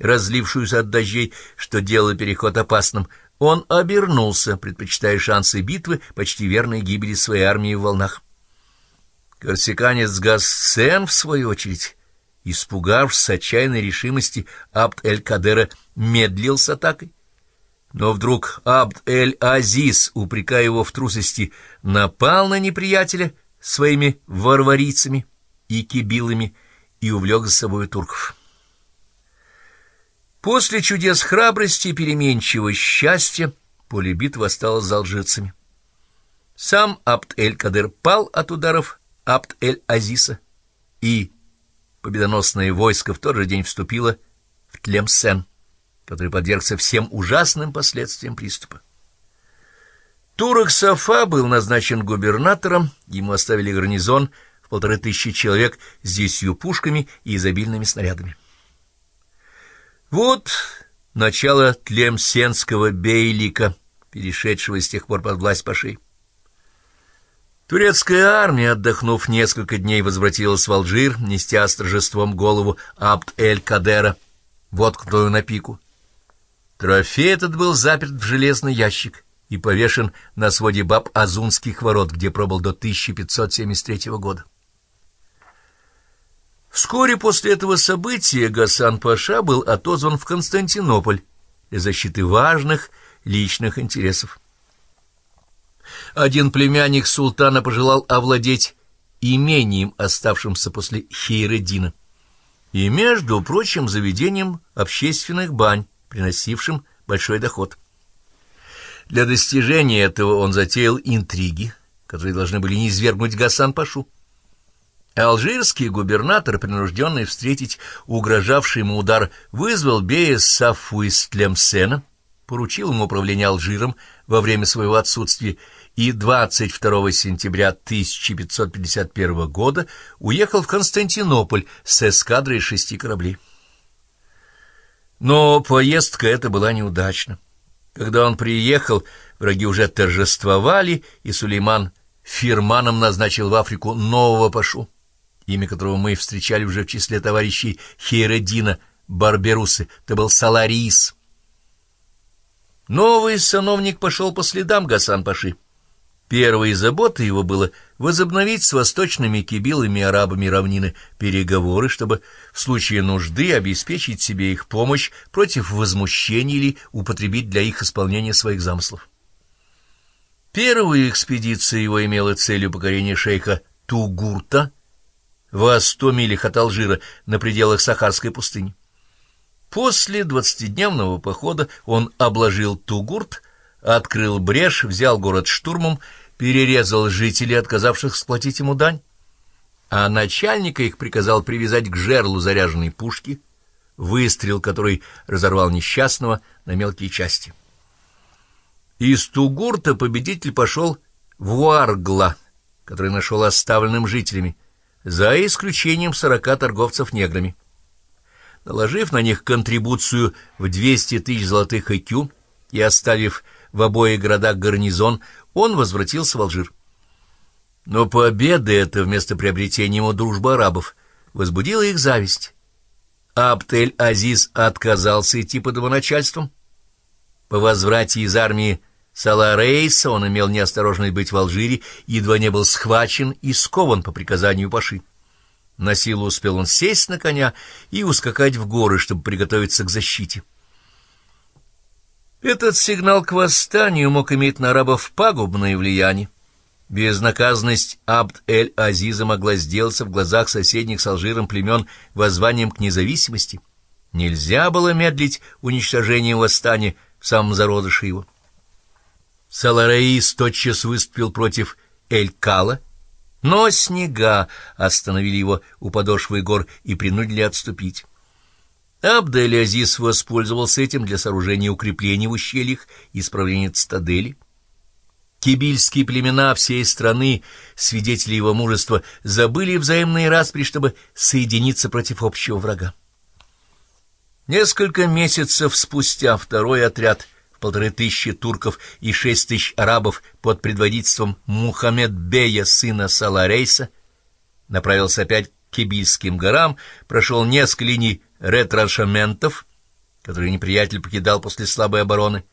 разлившуюся от дождей, что делало переход опасным, он обернулся, предпочитая шансы битвы почти верной гибели своей армии в волнах. Корсиканец Гассен, в свою очередь, испугавшись отчаянной решимости, Абд-эль-Кадера медлил с атакой. Но вдруг Абд-эль-Азиз, упрекая его в трусости, напал на неприятеля своими варварицами и кибилами и увлек за собой турков. После чудес храбрости и переменчивого счастья поле битвы осталось за алжирцами. Сам Абд-эль-Кадер пал от ударов Абд-эль-Азиса, и победоносное войско в тот же день вступило в Тлемсен, который подвергся всем ужасным последствиям приступа. Турок Сафа был назначен губернатором, ему оставили гарнизон в полторы тысячи человек с десятью пушками и изобильными снарядами. Вот начало Тлемсенского бейлика, перешедшего с тех пор под власть Паши. Турецкая армия, отдохнув несколько дней, возвратилась в Алжир, нестя с торжеством голову Абд-эль-Кадера, воткнутую на пику. Трофей этот был заперт в железный ящик и повешен на своде баб Азунских ворот, где пробыл до 1573 года. Вскоре после этого события Гасан-Паша был отозван в Константинополь для защиты важных личных интересов. Один племянник султана пожелал овладеть имением, оставшимся после Хейреддина, и, между прочим, заведением общественных бань, приносившим большой доход. Для достижения этого он затеял интриги, которые должны были низвергнуть Гасан-Пашу. Алжирский губернатор, принужденный встретить угрожавший ему удар, вызвал Бея Сафу из Тлемсена, поручил ему управление Алжиром во время своего отсутствия и 22 сентября 1551 года уехал в Константинополь с эскадрой шести кораблей. Но поездка эта была неудачна. Когда он приехал, враги уже торжествовали, и Сулейман фирманом назначил в Африку нового пашу, имя которого мы встречали уже в числе товарищей Хейреддина Барберусы, это был Саларис. Новый сановник пошел по следам Гасан-паши. Первой заботой его было возобновить с восточными кибилами арабами равнины переговоры, чтобы в случае нужды обеспечить себе их помощь против возмущений или употребить для их исполнения своих замыслов. Первая экспедиция его имела целью покорения шейха Тугурта в 100 милях от Алжира на пределах Сахарской пустыни. После двадцатидневного похода он обложил Тугурт, открыл брешь, взял город штурмом перерезал жителей, отказавших сплотить ему дань, а начальника их приказал привязать к жерлу заряженной пушки, выстрел, который разорвал несчастного на мелкие части. Из Тугурта победитель пошел в Уаргла, который нашел оставленным жителями, за исключением сорока торговцев неграми. Наложив на них контрибуцию в 200 тысяч золотых икю и оставив в обоих городах гарнизон, он возвратился в Алжир. Но победа эта вместо приобретения ему дружбы арабов возбудила их зависть. Абд-эль-Азиз отказался идти под его начальством. По возврате из армии Саларейса он имел неосторожность быть в Алжире, едва не был схвачен и скован по приказанию Паши. На силу успел он сесть на коня и ускакать в горы, чтобы приготовиться к защите. Этот сигнал к восстанию мог иметь на арабов пагубное влияние. Безнаказанность Абд-эль-Азиза могла сделаться в глазах соседних с Алжиром племен воззванием к независимости. Нельзя было медлить уничтожением восстания в самом зародыше его. Салараис тотчас выступил против Эль-Кала, но снега остановили его у подошвы гор и принудили отступить. Абд-эль-Азиз воспользовался этим для сооружения укреплений в ущельях и исправления цитадели. Кибильские племена всей страны, свидетели его мужества, забыли взаимные распри, чтобы соединиться против общего врага. Несколько месяцев спустя второй отряд полторы тысячи турков и шесть тысяч арабов под предводительством Мухаммед-бея, сына Саларейса, направился опять к Кибильским горам, прошел несколько линий ретраншаментов который неприятель покидал после слабой обороны,